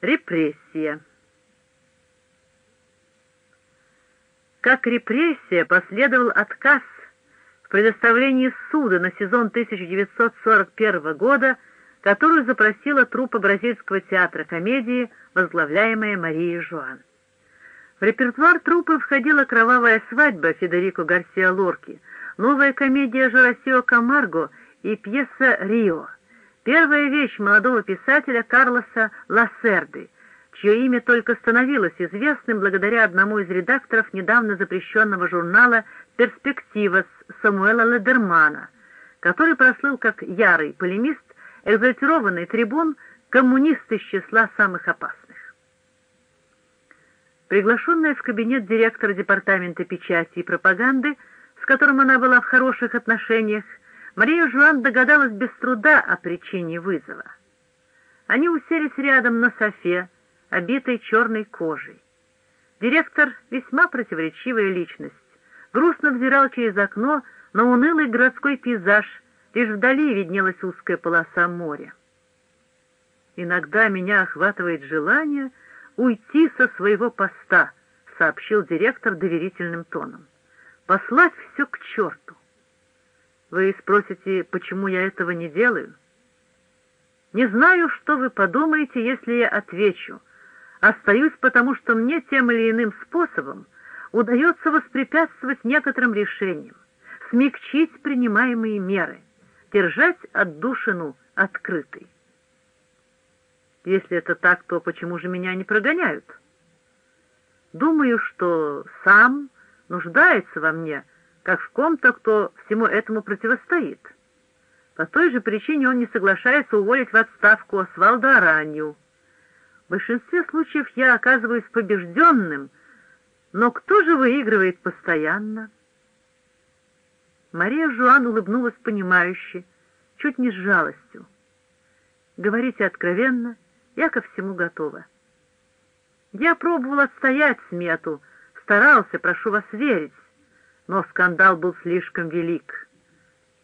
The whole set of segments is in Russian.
Репрессия. Как репрессия последовал отказ в предоставлении суда на сезон 1941 года, которую запросила труппа Бразильского театра комедии, возглавляемая Марией Жуан. В репертуар труппы входила «Кровавая свадьба» Федерико Гарсиа Лорки, новая комедия Жорасио Камарго и пьеса «Рио». Первая вещь молодого писателя Карлоса Лассерды, чье имя только становилось известным благодаря одному из редакторов недавно запрещенного журнала «Перспектива» Самуэла Ледермана, который прослыл как ярый полемист, экзальтированный трибун, коммунист из числа самых опасных. Приглашенная в кабинет директора департамента печати и пропаганды, с которым она была в хороших отношениях, Мария Жуан догадалась без труда о причине вызова. Они уселись рядом на софе, обитой черной кожей. Директор — весьма противоречивая личность. Грустно взирал через окно на унылый городской пейзаж, лишь вдали виднелась узкая полоса моря. «Иногда меня охватывает желание уйти со своего поста», — сообщил директор доверительным тоном. «Послать все к черту. Вы спросите, почему я этого не делаю? Не знаю, что вы подумаете, если я отвечу. Остаюсь, потому что мне тем или иным способом удается воспрепятствовать некоторым решениям, смягчить принимаемые меры, держать отдушину открытой. Если это так, то почему же меня не прогоняют? Думаю, что сам нуждается во мне, как в ком-то, кто всему этому противостоит. По той же причине он не соглашается уволить в отставку Освалда Аранью. В большинстве случаев я оказываюсь побежденным, но кто же выигрывает постоянно? Мария Жуан улыбнулась понимающе, чуть не с жалостью. Говорите откровенно, я ко всему готова. Я пробовал отстоять смету, старался, прошу вас верить, но скандал был слишком велик.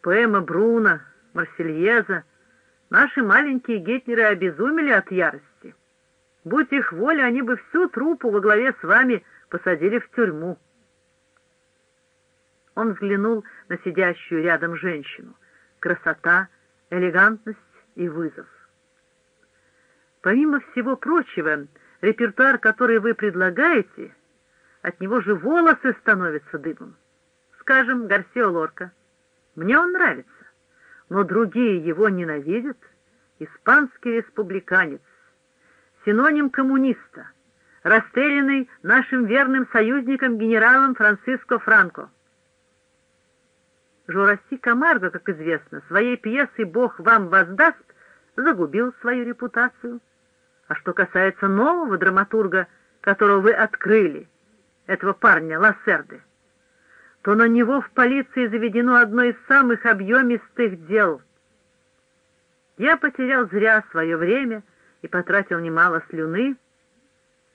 Поэма Бруно, Марсельеза, наши маленькие гетнеры обезумели от ярости. Будь их воля, они бы всю труппу во главе с вами посадили в тюрьму. Он взглянул на сидящую рядом женщину. Красота, элегантность и вызов. Помимо всего прочего, репертуар, который вы предлагаете, от него же волосы становятся дымом скажем, Гарсио Лорка. Мне он нравится, но другие его ненавидят. Испанский республиканец, синоним коммуниста, расстрелянный нашим верным союзником генералом Франциско Франко. Жорасти Камарго, как известно, своей пьесой «Бог вам воздаст» загубил свою репутацию. А что касается нового драматурга, которого вы открыли, этого парня Лассерды, то на него в полиции заведено одно из самых объемистых дел. Я потерял зря свое время и потратил немало слюны.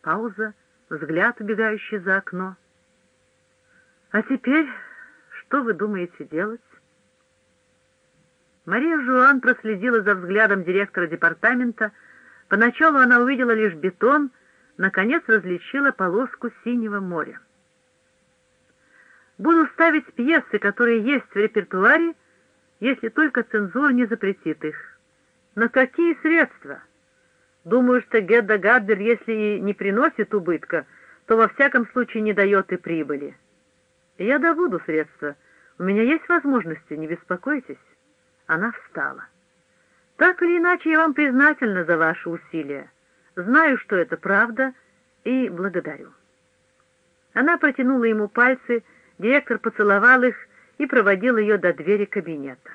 Пауза, взгляд, убегающий за окно. А теперь что вы думаете делать? Мария Жуан проследила за взглядом директора департамента. Поначалу она увидела лишь бетон, наконец различила полоску синего моря. Буду ставить пьесы, которые есть в репертуаре, если только цензура не запретит их. На какие средства? Думаю, что Гедда Гадбер, если и не приносит убытка, то во всяком случае не дает и прибыли. Я добуду средства. У меня есть возможности, не беспокойтесь. Она встала. Так или иначе, я вам признательна за ваши усилия. Знаю, что это правда, и благодарю. Она протянула ему пальцы, Директор поцеловал их и проводил ее до двери кабинета.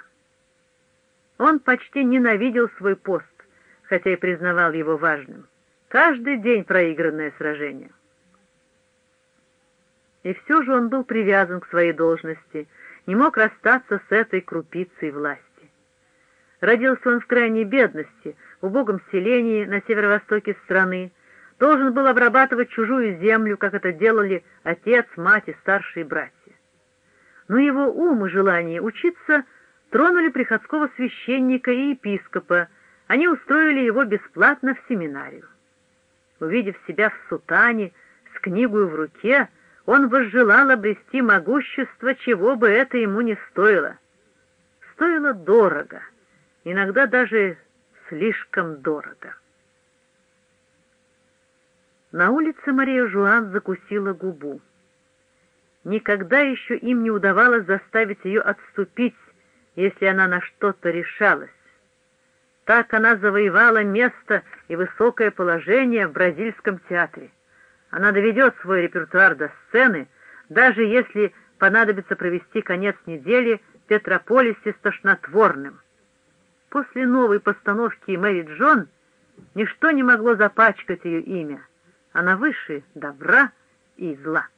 Он почти ненавидел свой пост, хотя и признавал его важным. Каждый день проигранное сражение. И все же он был привязан к своей должности, не мог расстаться с этой крупицей власти. Родился он в крайней бедности, в убогом селении на северо-востоке страны, должен был обрабатывать чужую землю, как это делали отец, мать и старшие братья но его ум и желание учиться тронули приходского священника и епископа, они устроили его бесплатно в семинарию. Увидев себя в сутане, с книгой в руке, он возжелал обрести могущество, чего бы это ему не стоило. Стоило дорого, иногда даже слишком дорого. На улице Мария Жуан закусила губу. Никогда еще им не удавалось заставить ее отступить, если она на что-то решалась. Так она завоевала место и высокое положение в бразильском театре. Она доведет свой репертуар до сцены, даже если понадобится провести конец недели в Петрополисе с тошнотворным. После новой постановки Мэри Джон ничто не могло запачкать ее имя. Она выше добра и зла.